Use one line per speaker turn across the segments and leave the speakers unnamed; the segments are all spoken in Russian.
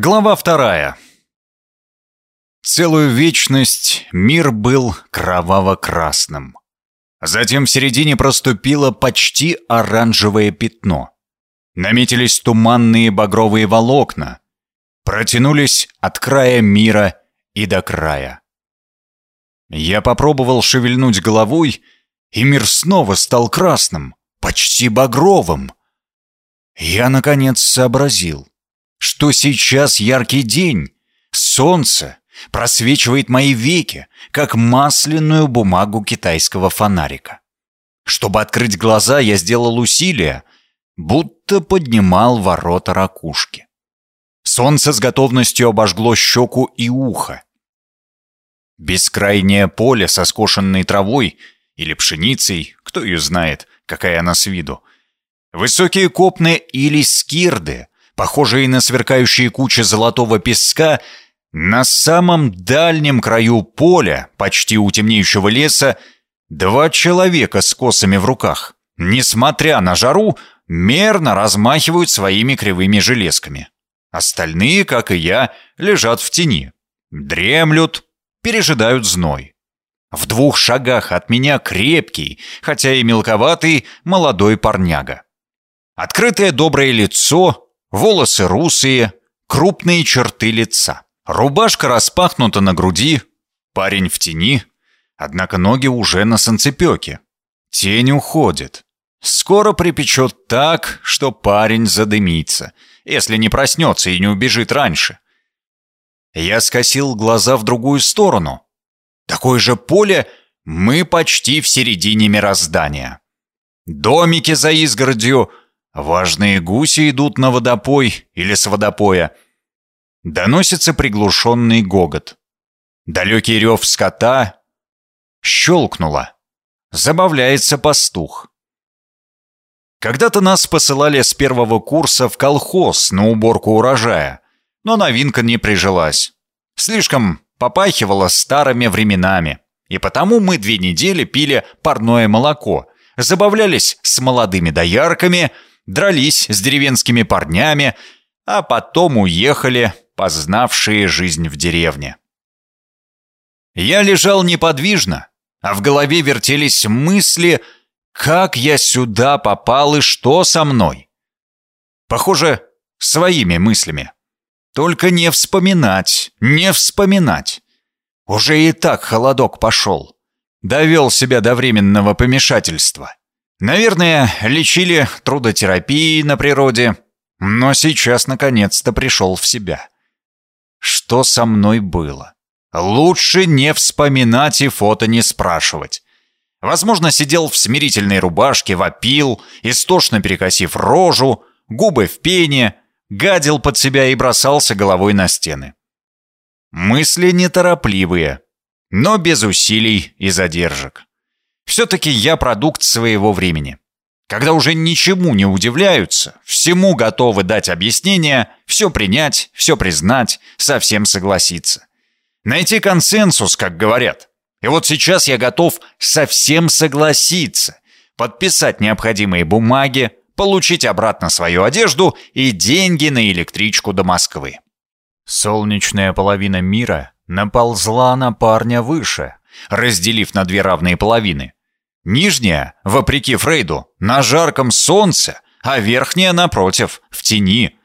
Глава вторая. Целую вечность мир был кроваво-красным. Затем в середине проступило почти оранжевое пятно. Наметились туманные багровые волокна. Протянулись от края мира и до края. Я попробовал шевельнуть головой, и мир снова стал красным, почти багровым. Я, наконец, сообразил что сейчас яркий день, солнце просвечивает мои веки, как масляную бумагу китайского фонарика. Чтобы открыть глаза, я сделал усилие, будто поднимал ворота ракушки. Солнце с готовностью обожгло щеку и ухо. Бескрайнее поле со скошенной травой или пшеницей, кто ее знает, какая она с виду. Высокие копны или скирды, похожие на сверкающие кучи золотого песка, на самом дальнем краю поля, почти у темнеющего леса, два человека с косами в руках, несмотря на жару, мерно размахивают своими кривыми железками. Остальные, как и я, лежат в тени, дремлют, пережидают зной. В двух шагах от меня крепкий, хотя и мелковатый, молодой парняга. Открытое доброе лицо, волосы русые, крупные черты лица. Рубашка распахнута на груди, парень в тени, однако ноги уже на санцепёке. Тень уходит. Скоро припечет так, что парень задымится, если не проснется и не убежит раньше. Я скосил глаза в другую сторону. Такое же поле мы почти в середине мироздания. Домики за изгородью — Важные гуси идут на водопой или с водопоя. Доносится приглушенный гогот. Далекий рев скота щелкнуло. Забавляется пастух. Когда-то нас посылали с первого курса в колхоз на уборку урожая, но новинка не прижилась. Слишком попахивала старыми временами, и потому мы две недели пили парное молоко, забавлялись с молодыми доярками – дрались с деревенскими парнями, а потом уехали, познавшие жизнь в деревне. Я лежал неподвижно, а в голове вертелись мысли, как я сюда попал и что со мной. Похоже, своими мыслями. Только не вспоминать, не вспоминать. Уже и так холодок пошел. Довел себя до временного помешательства. Наверное, лечили трудотерапией на природе, но сейчас наконец-то пришел в себя. Что со мной было? Лучше не вспоминать и фото не спрашивать. Возможно, сидел в смирительной рубашке, вопил, истошно перекосив рожу, губы в пене, гадил под себя и бросался головой на стены. Мысли неторопливые, но без усилий и задержек. Все-таки я продукт своего времени. Когда уже ничему не удивляются, всему готовы дать объяснение, все принять, все признать, совсем согласиться. Найти консенсус, как говорят. И вот сейчас я готов совсем согласиться, подписать необходимые бумаги, получить обратно свою одежду и деньги на электричку до Москвы. Солнечная половина мира наползла на парня выше, разделив на две равные половины. Нижняя, вопреки Фрейду, на жарком солнце, а верхняя, напротив, в тени.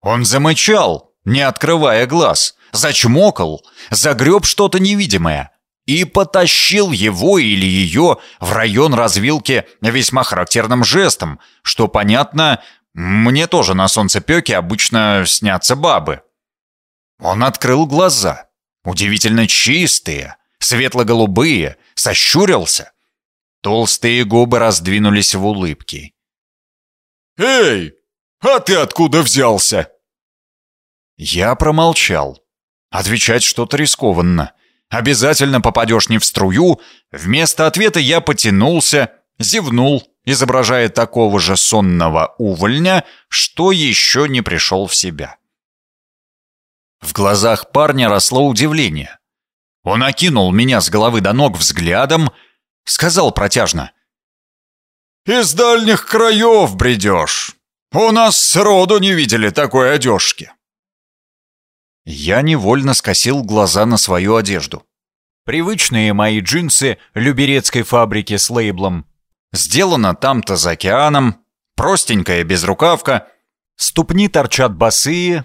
Он замычал, не открывая глаз, зачмокал, загреб что-то невидимое и потащил его или ее в район развилки весьма характерным жестом, что, понятно, мне тоже на солнцепёке обычно снятся бабы. Он открыл глаза, удивительно чистые, светло-голубые, сощурился, Толстые губы раздвинулись в улыбке.
«Эй, а ты откуда взялся?»
Я промолчал. Отвечать что-то рискованно. Обязательно попадешь не в струю. Вместо ответа я потянулся, зевнул, изображая такого же сонного увольня, что еще не пришел в себя. В глазах парня росло удивление. Он окинул меня с головы до ног взглядом, сказал протяжно.
«Из дальних краев бредешь. У нас сроду не видели такой одежки».
Я невольно скосил глаза на свою одежду. Привычные мои джинсы люберецкой фабрики с лейблом. Сделано там-то за океаном. Простенькая безрукавка. Ступни торчат босые.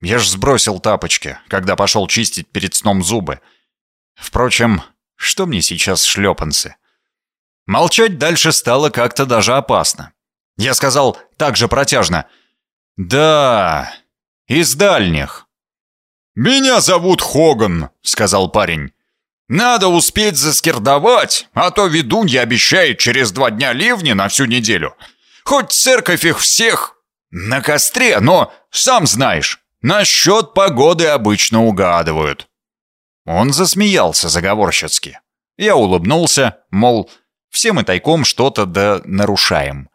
Я ж сбросил тапочки, когда пошел чистить перед сном зубы. Впрочем, что мне сейчас шлепанцы? Молчать дальше стало как-то даже опасно. Я сказал так же протяжно. «Да, из дальних».
«Меня зовут Хоган», — сказал парень. «Надо успеть заскирдовать, а то ведунья обещает через два дня ливни на всю неделю. Хоть церковь их всех на костре, но, сам знаешь, насчет погоды обычно угадывают».
Он засмеялся заговорщицки. Я улыбнулся, мол, все мы тайком что-то да нарушаем.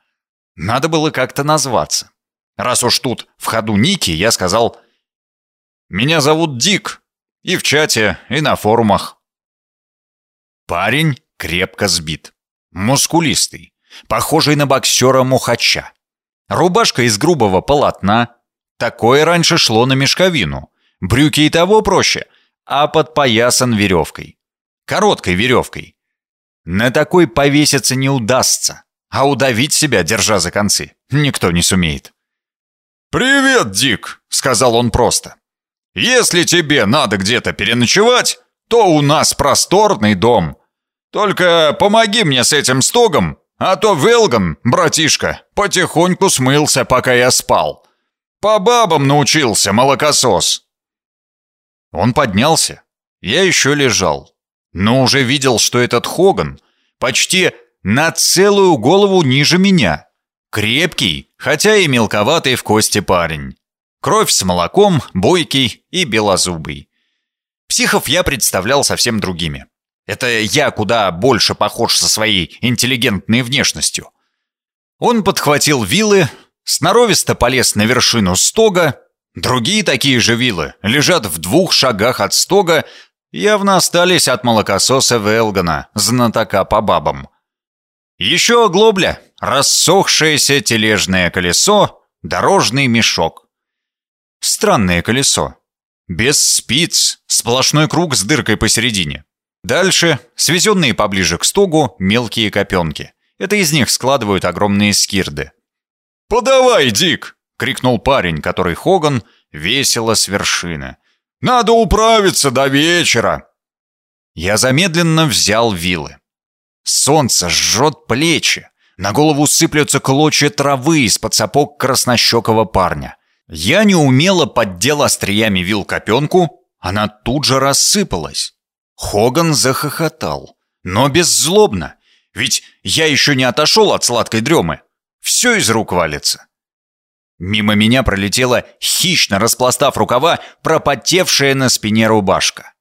Надо было как-то назваться. Раз уж тут в ходу Ники, я сказал «Меня зовут Дик». И в чате, и на форумах. Парень крепко сбит. Мускулистый. Похожий на боксера Мухача. Рубашка из грубого полотна. Такое раньше шло на мешковину. Брюки и того проще, а подпоясан веревкой. Короткой веревкой. На такой повеситься не удастся, а удавить себя, держа за концы, никто не сумеет.
«Привет, Дик!» — сказал он просто. «Если тебе надо где-то переночевать, то у нас просторный дом. Только помоги мне с этим стогом, а то Велган, братишка, потихоньку смылся, пока я спал. По бабам научился, молокосос».
Он поднялся. Я еще лежал но уже видел, что этот Хоган почти на целую голову ниже меня. Крепкий, хотя и мелковатый в кости парень. Кровь с молоком, бойкий и белозубый. Психов я представлял совсем другими. Это я куда больше похож со своей интеллигентной внешностью. Он подхватил вилы, сноровисто полез на вершину стога. Другие такие же вилы лежат в двух шагах от стога, явно остались от молокососа Велгана, знатока по бабам. Еще оглобля, рассохшееся тележное колесо, дорожный мешок. Странное колесо. Без спиц, сплошной круг с дыркой посередине. Дальше, свезенные поближе к стогу, мелкие копенки. Это из них складывают огромные скирды.
«Подавай, Дик!» — крикнул парень, который Хоган весело с вершины. Надо управиться до вечера!»
Я замедленно взял вилы. Солнце жжет плечи. На голову сыплются клочья травы из-под сапог краснощекого парня. Я неумело поддел остриями вил копенку, она тут же рассыпалась. Хоган захохотал, но беззлобно, ведь я еще не отошел от сладкой дремы. Все из рук валится. Мимо меня пролетела, хищно распластав рукава, пропотевшая на спине рубашка.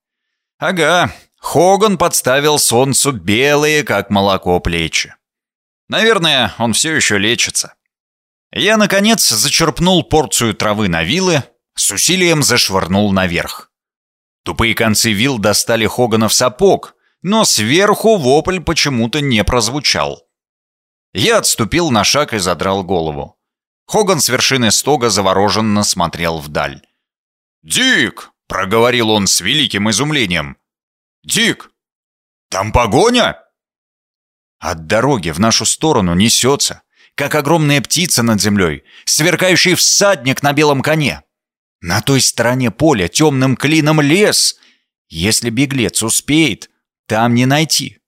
Ага, Хоган подставил солнцу белые, как молоко, плечи. Наверное, он все еще лечится. Я, наконец, зачерпнул порцию травы на вилы, с усилием зашвырнул наверх. Тупые концы вил достали Хогана в сапог, но сверху вопль почему-то не прозвучал. Я отступил на шаг и задрал голову. Хоган с вершины стога завороженно смотрел вдаль.
«Дик!» — проговорил он с великим изумлением. «Дик! Там погоня?»
От дороги в нашу сторону несется, как огромная птица над землей, сверкающий всадник на белом коне. На той стороне поля темным клином лес. Если беглец успеет, там не найти.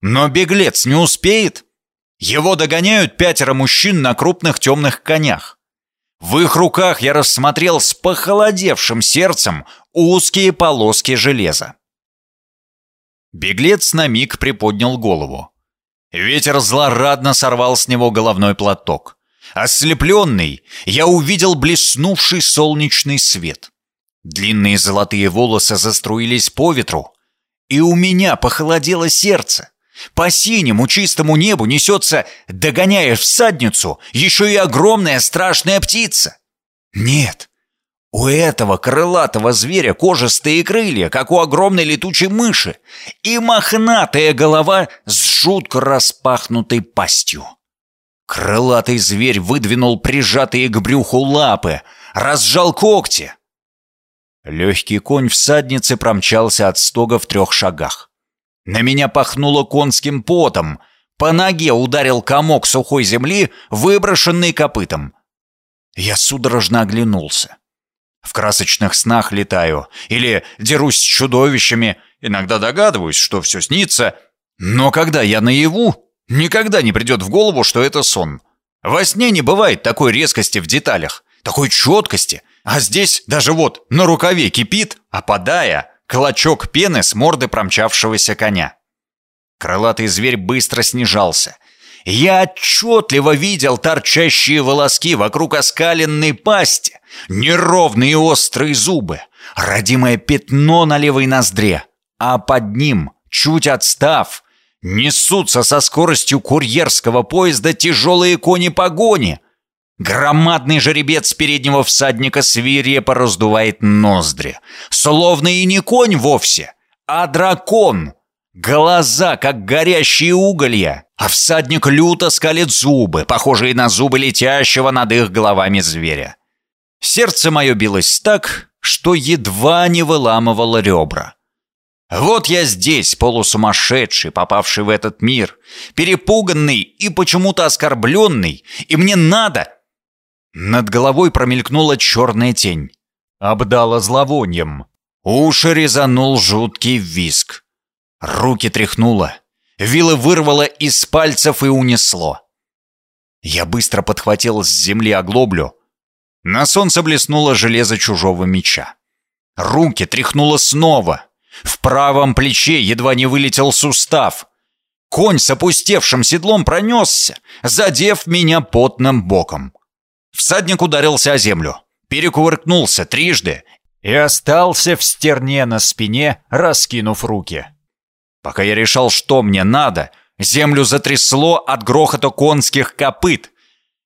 Но беглец не успеет, его догоняют пятеро мужчин на крупных темных конях. В их руках я рассмотрел с похолодевшим сердцем узкие полоски железа. Беглец на миг приподнял голову. Ветер злорадно сорвал с него головной платок. Ослепленный, я увидел блеснувший солнечный свет. Длинные золотые волосы заструились по ветру, и у меня похолодело сердце. По синему чистому небу несется, догоняя всадницу, еще и огромная страшная птица. Нет, у этого крылатого зверя кожистые крылья, как у огромной летучей мыши, и мохнатая голова с жутко распахнутой пастью. Крылатый зверь выдвинул прижатые к брюху лапы, разжал когти. Легкий конь всадницы промчался от стога в трех шагах. На меня пахнуло конским потом. По ноге ударил комок сухой земли, выброшенный копытом. Я судорожно оглянулся. В красочных снах летаю или дерусь с чудовищами, иногда догадываюсь, что все снится. Но когда я наяву, никогда не придет в голову, что это сон. Во сне не бывает такой резкости в деталях, такой четкости, а здесь даже вот на рукаве кипит, опадая, клочок пены с морды промчавшегося коня. Крылатый зверь быстро снижался. Я отчетливо видел торчащие волоски вокруг оскаленной пасти, неровные острые зубы, родимое пятно на левой ноздре, а под ним, чуть отстав, несутся со скоростью курьерского поезда тяжелые кони-погони. Громадный жеребец переднего всадника свирепо раздувает ноздри, словно и не конь вовсе, а дракон — Глаза, как горящие уголья, а всадник люто скалит зубы, похожие на зубы летящего над их головами зверя. Сердце мое билось так, что едва не выламывало ребра. Вот я здесь, полусумасшедший, попавший в этот мир, перепуганный и почему-то оскорбленный, и мне надо... Над головой промелькнула черная тень. Обдала зловонием. Уши резанул жуткий виск. Руки тряхнуло. Вилы вырвало из пальцев и унесло. Я быстро подхватил с земли оглоблю. На солнце блеснуло железо чужого меча. Руки тряхнуло снова. В правом плече едва не вылетел сустав. Конь с опустевшим седлом пронесся, задев меня потным боком. Всадник ударился о землю, перекувыркнулся трижды и остался в стерне на спине, раскинув руки. Пока я решал, что мне надо, землю затрясло от грохота конских копыт.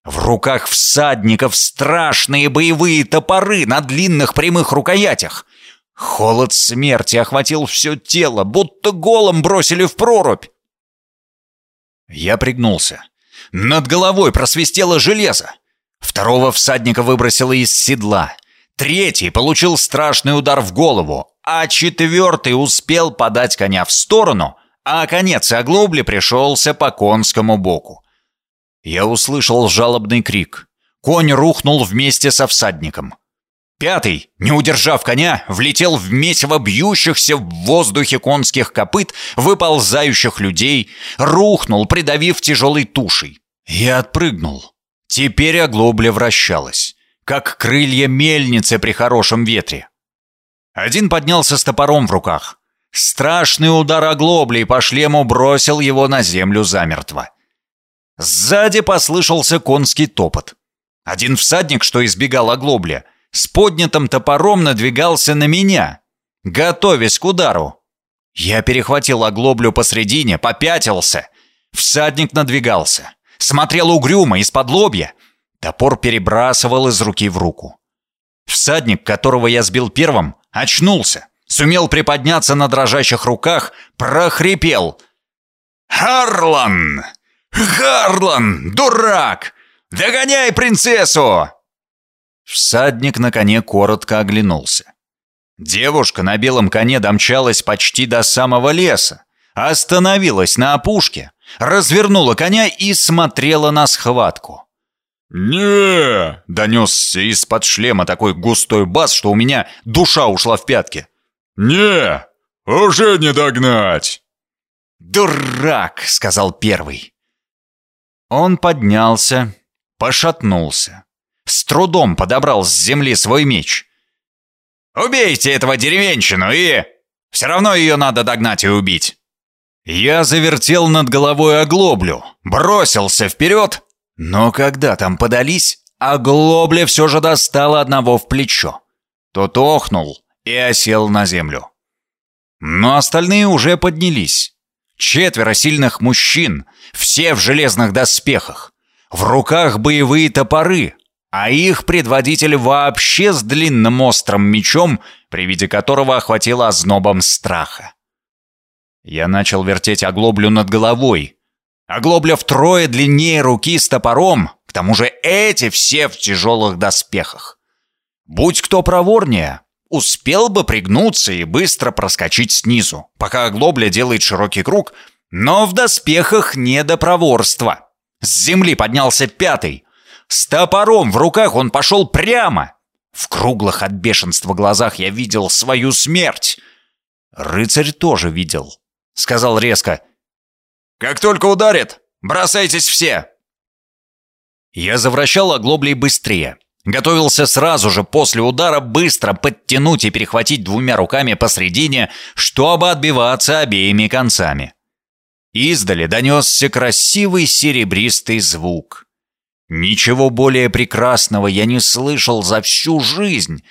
В руках всадников страшные боевые топоры на длинных прямых рукоятях. Холод смерти охватил все тело, будто голом бросили в прорубь. Я пригнулся. Над головой просвистело железо. Второго всадника выбросило из седла. Третий получил страшный удар в голову, а четвертый успел подать коня в сторону, а конец оглобли пришелся по конскому боку. Я услышал жалобный крик. Конь рухнул вместе со всадником. Пятый, не удержав коня, влетел в месиво бьющихся в воздухе конских копыт, выползающих людей, рухнул, придавив тяжелой тушей. Я отпрыгнул. Теперь оглобля вращалась, как крылья мельницы при хорошем ветре. Один поднялся с топором в руках. Страшный удар оглоблей по шлему бросил его на землю замертво. Сзади послышался конский топот. Один всадник, что избегал оглобля, с поднятым топором надвигался на меня, готовясь к удару. Я перехватил оглоблю посредине, попятился. Всадник надвигался. Смотрел угрюмо, из-под лобья. Топор перебрасывал из руки в руку. Всадник, которого я сбил первым, Очнулся, сумел приподняться на дрожащих руках, прохрипел. «Харлан! Харлан! Дурак! Догоняй принцессу!» Всадник на коне коротко оглянулся. Девушка на белом коне домчалась почти до самого леса, остановилась на опушке, развернула коня и смотрела на схватку не донесся из-под шлема такой густой бас, что у меня душа ушла в пятки.
«Не, уже не догнать!»
«Дурак!» — сказал первый. Он поднялся, пошатнулся, с трудом подобрал с земли свой меч. «Убейте этого деревенщину и... Все равно ее надо догнать и убить!» Я завертел над головой оглоблю, бросился вперед но когда там подались, оглобля все же достала одного в плечо. Тот охнул и осел на землю. Но остальные уже поднялись. Четверо сильных мужчин, все в железных доспехах. В руках боевые топоры, а их предводитель вообще с длинным острым мечом, при виде которого охватило ознобом страха. Я начал вертеть оглоблю над головой, Оглобля втрое длиннее руки с топором, к тому же эти все в тяжелых доспехах. Будь кто проворнее, успел бы пригнуться и быстро проскочить снизу, пока оглобля делает широкий круг, но в доспехах не до проворства. С земли поднялся пятый. С топором в руках он пошел прямо. В круглых от бешенства глазах я видел свою смерть. Рыцарь тоже видел. Сказал резко. «Как только ударит, бросайтесь все!» Я завращал оглоблей быстрее. Готовился сразу же после удара быстро подтянуть и перехватить двумя руками посредине, чтобы отбиваться обеими концами. Издали донесся красивый серебристый звук. Ничего более прекрасного я не слышал за всю жизнь.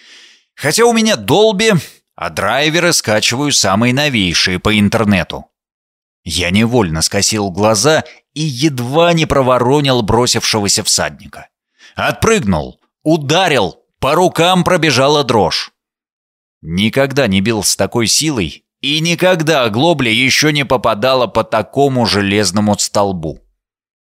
Хотя у меня долби, а драйверы скачиваю самые новейшие по интернету. Я невольно скосил глаза и едва не проворонил бросившегося всадника. Отпрыгнул, ударил, по рукам пробежала дрожь. Никогда не бил с такой силой, и никогда оглобля еще не попадала по такому железному столбу.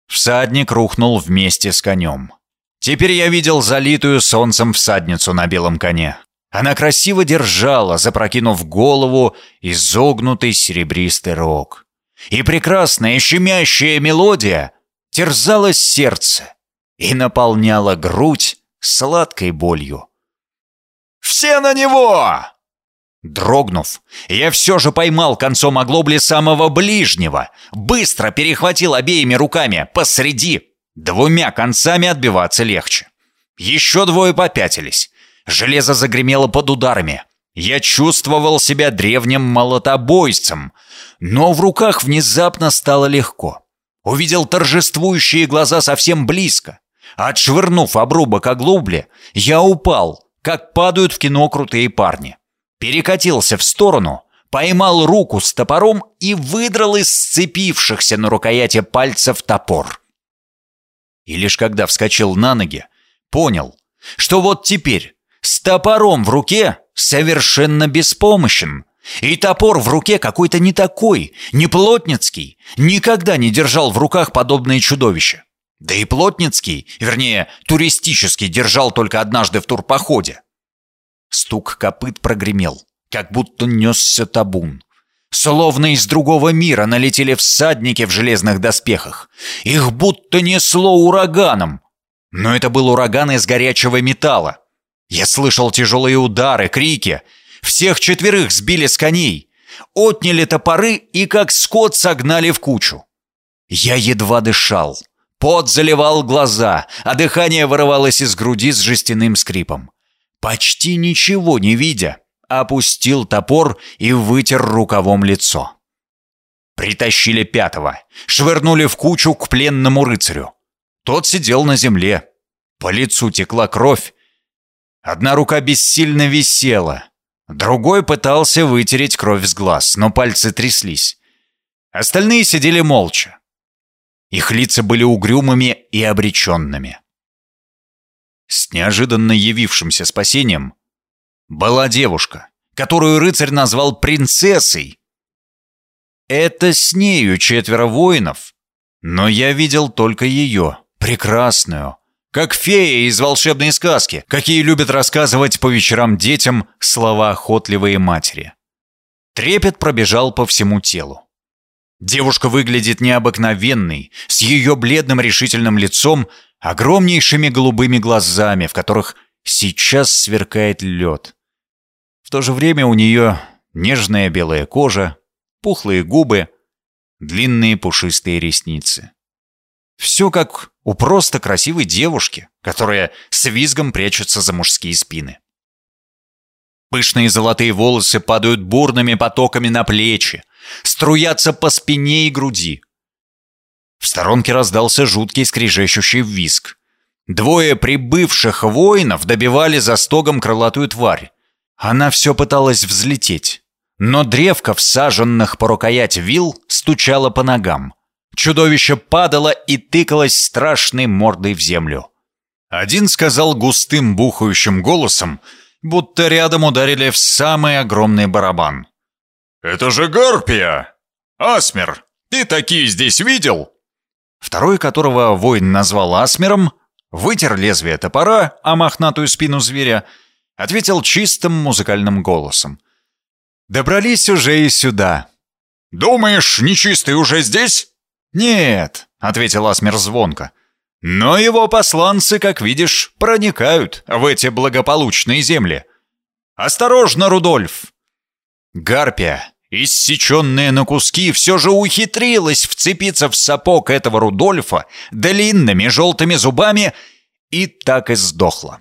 Всадник рухнул вместе с конем. Теперь я видел залитую солнцем всадницу на белом коне. Она красиво держала, запрокинув голову, изогнутый серебристый рог. И прекрасная щемящая мелодия терзала сердце и наполняла грудь сладкой болью. «Все на него!» Дрогнув, я все же поймал концом оглобли самого ближнего, быстро перехватил обеими руками посреди. Двумя концами отбиваться легче. Еще двое попятились. Железо загремело под ударами. Я чувствовал себя древним молотобойцем, но в руках внезапно стало легко. Увидел торжествующие глаза совсем близко. Отшвырнув обрубок оглобли, я упал, как падают в кино крутые парни перекатился в сторону, поймал руку с топором и выдрал из сцепившихся на рукояти пальцев топор. И лишь когда вскочил на ноги, понял, что вот теперь с топором в руке совершенно беспомощен. И топор в руке какой-то не такой, не плотницкий, никогда не держал в руках подобное чудовище. Да и плотницкий, вернее, туристический, держал только однажды в турпоходе. Стук копыт прогремел, как будто несся табун. Словно из другого мира налетели всадники в железных доспехах. Их будто несло ураганом. Но это был ураган из горячего металла. Я слышал тяжелые удары, крики. Всех четверых сбили с коней. Отняли топоры и как скот согнали в кучу. Я едва дышал. Пот заливал глаза, а дыхание вырывалось из груди с жестяным скрипом почти ничего не видя, опустил топор и вытер рукавом лицо. Притащили пятого, швырнули в кучу к пленному рыцарю. Тот сидел на земле. По лицу текла кровь. Одна рука бессильно висела. Другой пытался вытереть кровь с глаз, но пальцы тряслись. Остальные сидели молча. Их лица были угрюмыми и обреченными с неожиданно явившимся спасением, была девушка, которую рыцарь назвал принцессой. Это с нею четверо воинов, но я видел только ее, прекрасную, как фея из волшебной сказки, какие любят рассказывать по вечерам детям слова охотливые матери. Трепет пробежал по всему телу. Девушка выглядит необыкновенной, с ее бледным решительным лицом огромнейшими голубыми глазами, в которых сейчас сверкает лед. В то же время у нее нежная белая кожа, пухлые губы, длинные пушистые ресницы. Все как у просто красивой девушки, которая с визгом прячется за мужские спины. Пышные золотые волосы падают бурными потоками на плечи, струятся по спине и груди. В сторонке раздался жуткий скрежещущий виск. Двое прибывших воинов добивали за стогом крылатую тварь. Она все пыталась взлететь. Но древко, всаженных по рукоять вил, стучало по ногам. Чудовище падало и тыкалось страшной мордой в землю. Один сказал густым бухающим голосом, будто рядом ударили в самый огромный барабан. «Это же гарпия! Асмер, ты такие здесь видел?» Второй, которого воин назвал Асмером, вытер лезвие топора, а мохнатую спину зверя, ответил чистым музыкальным голосом. «Добрались уже и сюда».
«Думаешь, нечистый уже здесь?»
«Нет», — ответил Асмер звонко. «Но его посланцы, как видишь, проникают в эти благополучные земли. Осторожно, Рудольф!» Гарпия, иссеченная на куски, все же ухитрилась вцепиться в сапог этого Рудольфа длинными желтыми зубами и так и сдохла.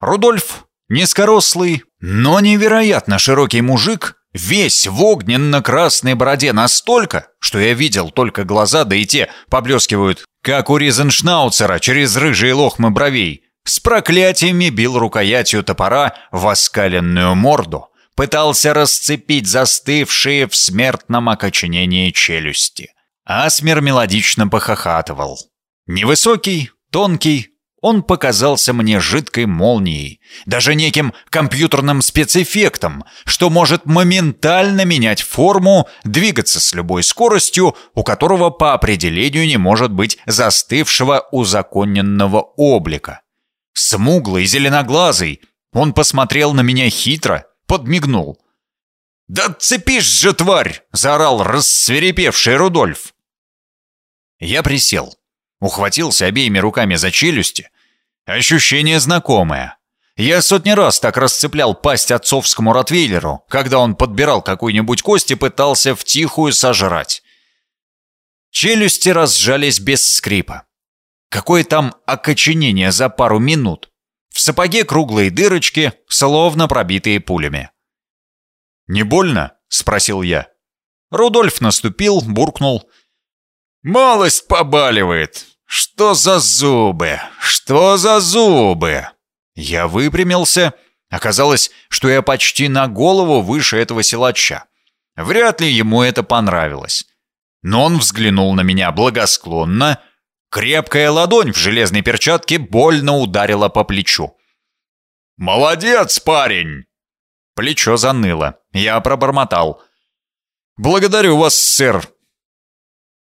Рудольф, низкорослый, но невероятно широкий мужик, весь в огненно-красной бороде настолько, что я видел только глаза, да и те поблескивают, как у Ризеншнауцера через рыжие лохмы бровей, с проклятиями бил рукоятью топора в оскаленную морду, пытался расцепить застывшие в смертном окоченении челюсти. Асмер мелодично похохатывал. Невысокий, тонкий, он показался мне жидкой молнией, даже неким компьютерным спецэффектом, что может моментально менять форму, двигаться с любой скоростью, у которого по определению не может быть застывшего узаконенного облика. Смуглый, зеленоглазый, он посмотрел на меня хитро, подмигнул. «Да цепишь же, тварь!» — заорал рассверепевший Рудольф. Я присел, ухватился обеими руками за челюсти, Ощущение знакомое. Я сотни раз так расцеплял пасть отцовскому ротвейлеру, когда он подбирал какую-нибудь кость и пытался втихую сожрать. Челюсти разжались без скрипа. Какое там окоченение за пару минут. В сапоге круглые дырочки, словно пробитые пулями. «Не больно?» — спросил я. Рудольф наступил, буркнул. «Малость побаливает. «Что за зубы? Что за зубы?» Я выпрямился. Оказалось, что я почти на голову выше этого силача. Вряд ли ему это понравилось. Но он взглянул на меня благосклонно. Крепкая ладонь в железной перчатке больно ударила по плечу. «Молодец, парень!» Плечо заныло. Я пробормотал. «Благодарю вас, сэр!»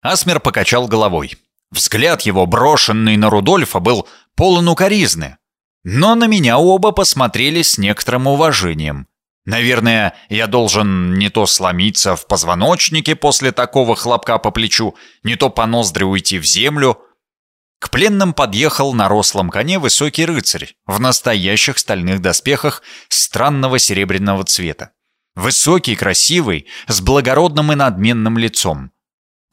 Асмер покачал головой. Взгляд его, брошенный на Рудольфа, был полон укоризны. Но на меня оба посмотрели с некоторым уважением. Наверное, я должен не то сломиться в позвоночнике после такого хлопка по плечу, не то по ноздре уйти в землю. К пленным подъехал на рослом коне высокий рыцарь в настоящих стальных доспехах странного серебряного цвета. Высокий, красивый, с благородным и надменным лицом.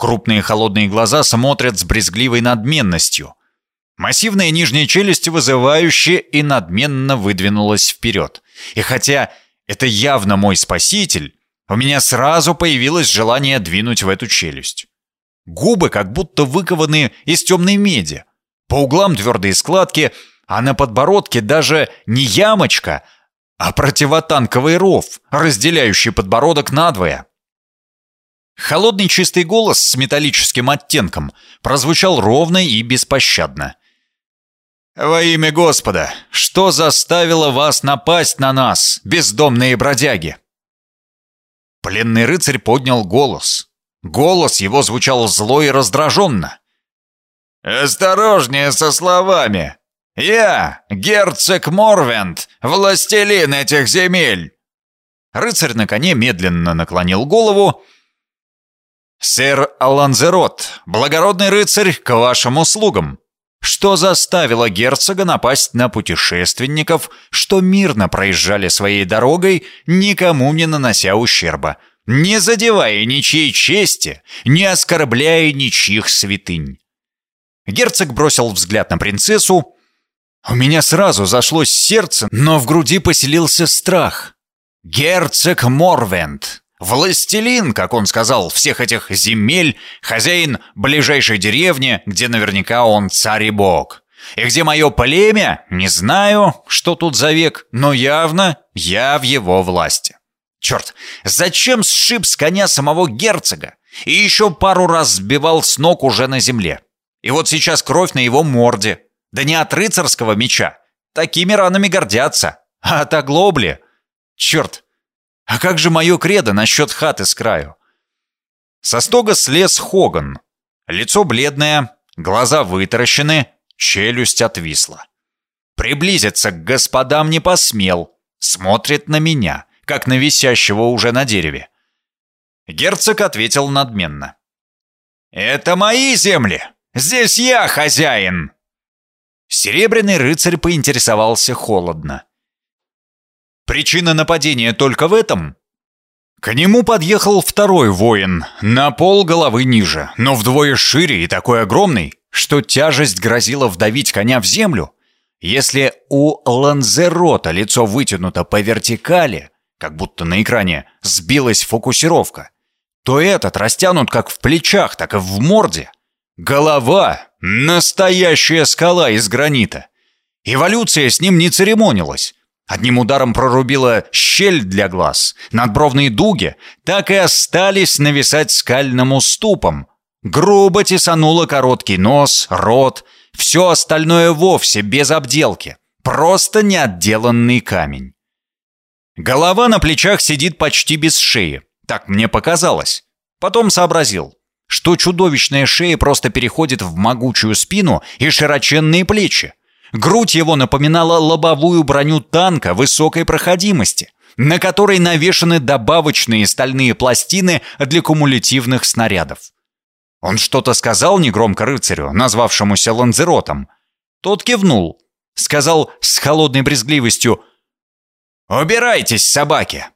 Крупные холодные глаза смотрят с брезгливой надменностью. Массивная нижняя челюсть вызывающе и надменно выдвинулась вперед. И хотя это явно мой спаситель, у меня сразу появилось желание двинуть в эту челюсть. Губы как будто выкованы из темной меди. По углам твердые складки, а на подбородке даже не ямочка, а противотанковый ров, разделяющий подбородок надвое. Холодный чистый голос с металлическим оттенком прозвучал ровно и беспощадно. «Во имя Господа, что заставило вас напасть на нас, бездомные бродяги?» Пленный рыцарь поднял голос. Голос его звучал зло и раздраженно. «Осторожнее со словами! Я, герцог Морвент, властелин этих земель!» Рыцарь на коне медленно наклонил голову «Сэр Аланзерот, благородный рыцарь, к вашим услугам!» Что заставило герцога напасть на путешественников, что мирно проезжали своей дорогой, никому не нанося ущерба, не задевая ничьей чести, не оскорбляя ничьих святынь? Герцог бросил взгляд на принцессу. У меня сразу зашлось сердце, но в груди поселился страх. «Герцог Морвент, Властелин, как он сказал, всех этих земель, хозяин ближайшей деревни, где наверняка он царь и бог. И где мое племя, не знаю, что тут за век, но явно я в его власти. Черт, зачем сшиб с коня самого герцога? И еще пару раз сбивал с ног уже на земле. И вот сейчас кровь на его морде. Да не от рыцарского меча. Такими ранами гордятся. А от оглобли. Черт, а как же мое кредо насчет хаты с краю? Со стога слез Хоган. Лицо бледное, глаза вытаращены, челюсть отвисла. Приблизиться к господам не посмел. Смотрит на меня, как на висящего уже на дереве. Герцог ответил надменно. «Это мои земли! Здесь я хозяин!» Серебряный рыцарь поинтересовался холодно. «Причина нападения только в этом?» К нему подъехал второй воин, на пол головы ниже, но вдвое шире и такой огромный, что тяжесть грозила вдавить коня в землю. Если у Ланзерота лицо вытянуто по вертикали, как будто на экране сбилась фокусировка, то этот растянут как в плечах, так и в морде. Голова — настоящая скала из гранита. Эволюция с ним не церемонилась. Одним ударом прорубила щель для глаз. Надбровные дуги так и остались нависать скальным уступом. Грубо тесануло короткий нос, рот, все остальное вовсе без обделки. Просто неотделанный камень. Голова на плечах сидит почти без шеи. Так мне показалось. Потом сообразил, что чудовищная шея просто переходит в могучую спину и широченные плечи. Грудь его напоминала лобовую броню танка высокой проходимости, на которой навешаны добавочные стальные пластины для кумулятивных снарядов. Он что-то сказал негромко рыцарю, назвавшемуся Ланзеротом. Тот кивнул, сказал с холодной брезгливостью «Убирайтесь, собаки!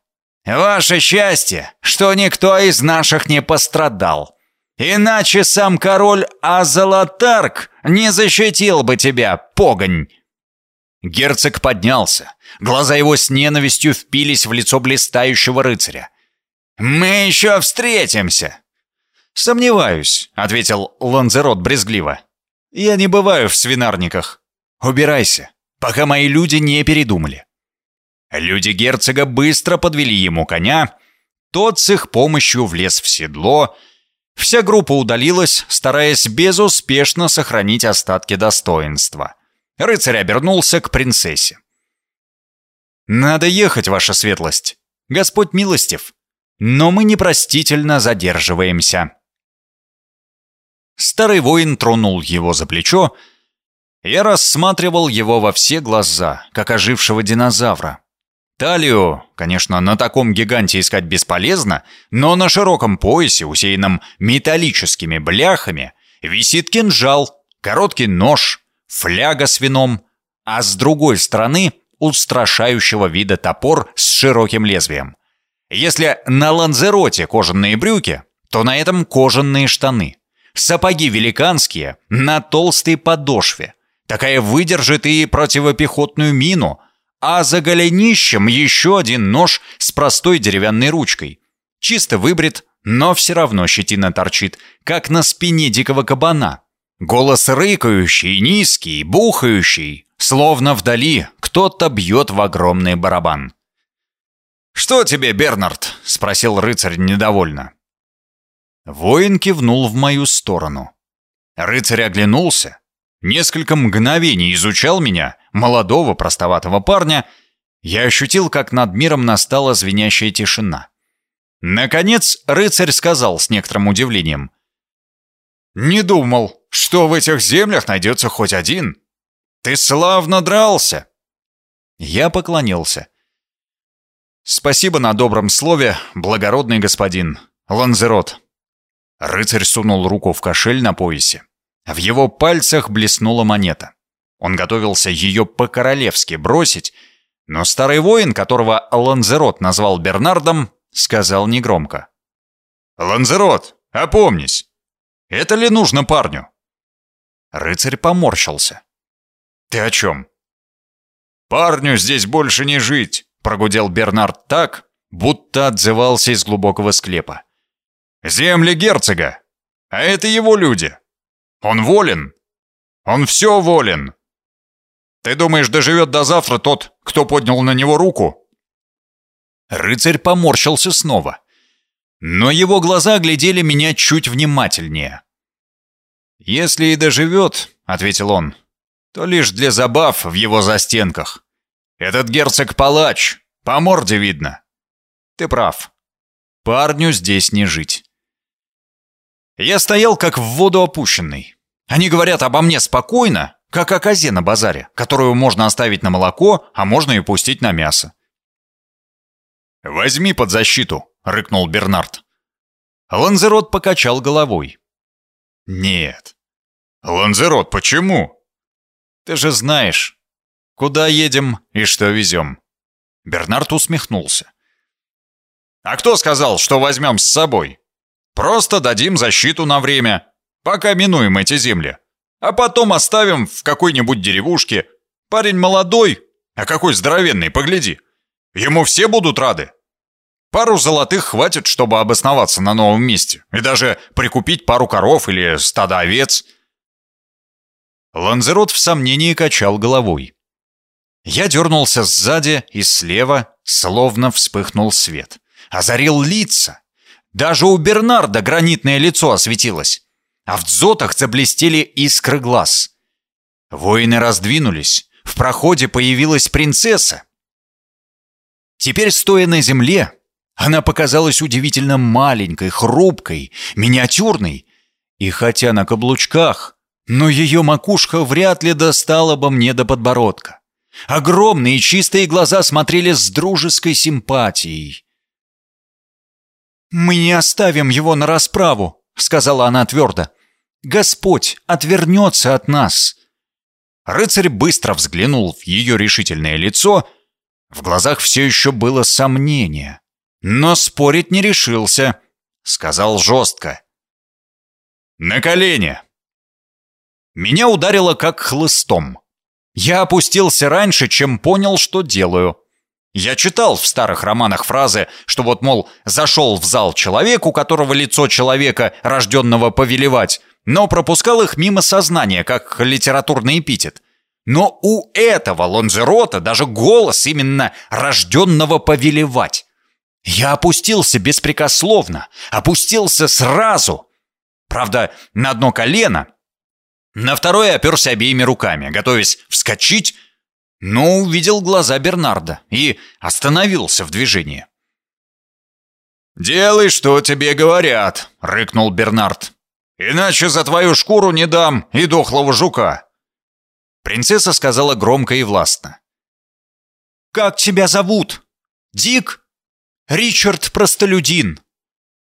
Ваше счастье, что никто из наших не пострадал. Иначе сам король Азалатарк не защитил бы тебя, погонь!» Герцог поднялся. Глаза его с ненавистью впились в лицо блистающего рыцаря. «Мы еще встретимся!» «Сомневаюсь», — ответил Ланзерот брезгливо. «Я не бываю в свинарниках. Убирайся, пока мои люди не передумали». Люди герцога быстро подвели ему коня, тот с их помощью влез в седло. Вся группа удалилась, стараясь безуспешно сохранить остатки достоинства. Рыцарь обернулся к принцессе. «Надо ехать, ваша светлость. Господь милостив. Но мы непростительно задерживаемся». Старый воин тронул его за плечо. Я рассматривал его во все глаза, как ожившего динозавра. Талию, конечно, на таком гиганте искать бесполезно, но на широком поясе, усеянном металлическими бляхами, висит кинжал, короткий нож, фляга с вином, а с другой стороны устрашающего вида топор с широким лезвием. Если на ланзероте кожаные брюки, то на этом кожаные штаны. Сапоги великанские, на толстой подошве. Такая выдержит и противопехотную мину, а за голенищем еще один нож с простой деревянной ручкой. Чисто выбрит, но все равно щетина торчит, как на спине дикого кабана. Голос рыкающий, низкий, бухающий, словно вдали кто-то бьет в огромный барабан. «Что тебе, Бернард?» — спросил рыцарь недовольно. Воин кивнул в мою сторону. Рыцарь оглянулся, несколько мгновений изучал меня, молодого простоватого парня, я ощутил, как над миром настала звенящая тишина. Наконец рыцарь сказал с некоторым удивлением. «Не думал, что в этих землях найдется хоть один. Ты славно дрался!» Я поклонился. «Спасибо на добром слове, благородный господин, Ланзерот». Рыцарь сунул руку в кошель на поясе. В его пальцах блеснула монета. Он готовился ее по-королевски бросить, но старый воин, которого Ланзерот назвал Бернардом, сказал негромко. «Ланзерот, опомнись! Это ли нужно парню?» Рыцарь поморщился. «Ты о чем?» «Парню здесь больше не жить», — прогудел Бернард так, будто отзывался из глубокого склепа. «Земли герцога! А это его люди! Он волен! Он все волен! Ты думаешь, доживет до завтра тот, кто поднял на него руку?» Рыцарь поморщился снова. Но его глаза глядели меня чуть внимательнее. «Если и доживет», — ответил он, — «то лишь для забав в его застенках. Этот герцог палач, по морде видно. Ты прав. Парню здесь не жить». Я стоял как в воду опущенный. Они говорят обо мне спокойно, как о козе на базаре, которую можно оставить на молоко, а можно и пустить на мясо.
«Возьми под защиту», — рыкнул Бернард.
Ланзерот покачал головой.
«Нет». «Ланзерот, почему?»
«Ты же знаешь, куда едем и что везем». Бернард усмехнулся.
«А кто сказал, что возьмем с собой? Просто дадим защиту на время, пока минуем эти земли. А потом оставим в какой-нибудь деревушке. Парень молодой, а какой здоровенный, погляди. Ему все будут рады. Пару золотых хватит, чтобы обосноваться на новом месте. И даже прикупить пару коров или стада овец».
Ланзерот в сомнении качал головой. Я дернулся сзади и слева, словно вспыхнул свет. Озарил лица. Даже у Бернарда гранитное лицо осветилось. А в дзотах заблестели искры глаз. Воины раздвинулись. В проходе появилась принцесса. Теперь, стоя на земле, она показалась удивительно маленькой, хрупкой, миниатюрной. И хотя на каблучках, но ее макушка вряд ли достала бы мне до подбородка. Огромные чистые глаза смотрели с дружеской симпатией. «Мы не оставим его на расправу», — сказала она твердо. «Господь отвернется от нас». Рыцарь быстро взглянул в ее решительное лицо. В глазах все еще было сомнение. Но спорить не решился. Сказал жестко.
«На колени!»
Меня ударило как хлыстом. Я опустился раньше, чем понял, что делаю. Я читал в старых романах фразы, что вот, мол, зашел в зал человек, у которого лицо человека, рожденного повелевать, но пропускал их мимо сознания, как литературный эпитет. Но у этого Лонзерота даже голос именно рожденного повелевать. Я опустился беспрекословно, опустился сразу. Правда, на одно колено, на второе оперся обеими руками, готовясь вскочить, но увидел глаза Бернарда и остановился в движении.
«Делай, что тебе говорят», — рыкнул Бернард. «Иначе за твою шкуру не дам и дохлого жука».
Принцесса сказала громко и властно. «Как тебя зовут? Дик? Ричард Простолюдин.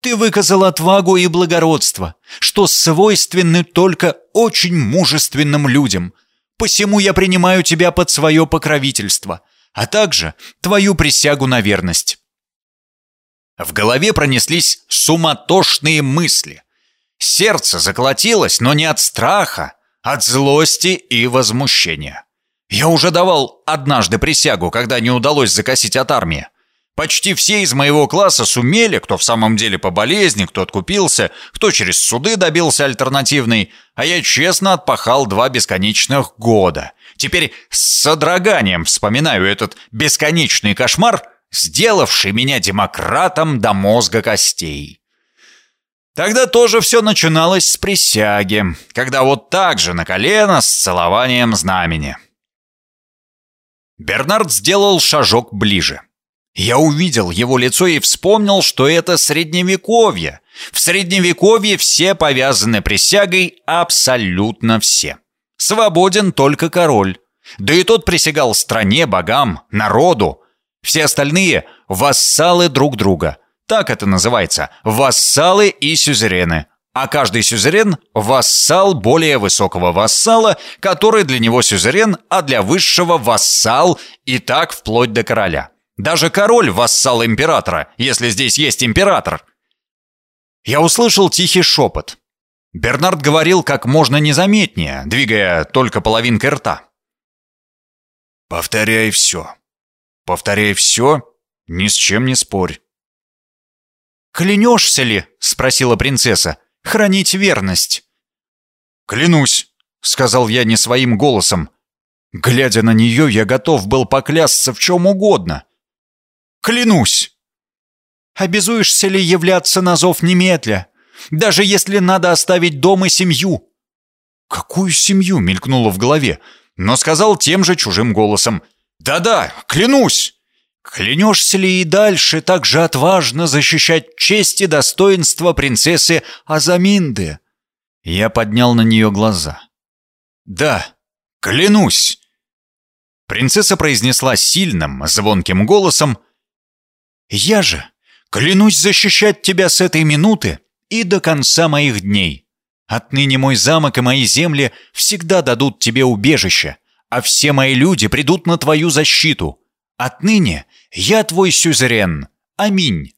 Ты выказал отвагу и благородство, что свойственны только очень мужественным людям. Посему я принимаю тебя под свое покровительство, а также твою присягу на верность». В голове пронеслись суматошные мысли. Сердце заколотилось, но не от страха, от злости и возмущения. Я уже давал однажды присягу, когда не удалось закосить от армии. Почти все из моего класса сумели, кто в самом деле по болезни, кто откупился, кто через суды добился альтернативной, а я честно отпахал два бесконечных года. Теперь с содроганием вспоминаю этот бесконечный кошмар, сделавший меня демократом до мозга костей. Тогда тоже все начиналось с присяги, когда вот так же на колено с целованием знамени. Бернард сделал шажок ближе. Я увидел его лицо и вспомнил, что это средневековье. В средневековье все повязаны присягой, абсолютно все. Свободен только король. Да и тот присягал стране, богам, народу. Все остальные – вассалы друг друга. Так это называется – вассалы и сюзерены. А каждый сюзерен – вассал более высокого вассала, который для него сюзерен, а для высшего – вассал, и так вплоть до короля. Даже король – вассал императора, если здесь есть император. Я услышал тихий шепот. Бернард говорил как можно незаметнее, двигая только половинкой рта. «Повторяй все. Повторяй все, ни с чем не спорь». «Клянешься ли?» — спросила принцесса. «Хранить верность».
«Клянусь», — сказал я не своим голосом.
Глядя на нее, я готов был поклясться в чем угодно. Клянусь!» «Обязуешься ли являться на зов немедля, даже если надо оставить дом и семью?» «Какую семью?» — мелькнуло в голове, но сказал тем же чужим голосом. «Да-да, клянусь!» «Клянешься ли и дальше так же отважно защищать честь и достоинство принцессы Азаминды?» Я поднял на нее глаза. «Да, Клянусь!» Принцесса произнесла сильным, звонким голосом. «Я же клянусь защищать тебя с этой минуты и до конца моих дней. Отныне мой замок и мои земли всегда дадут тебе убежище, а все мои люди придут на твою защиту. Отныне я твой сюзерен. Аминь».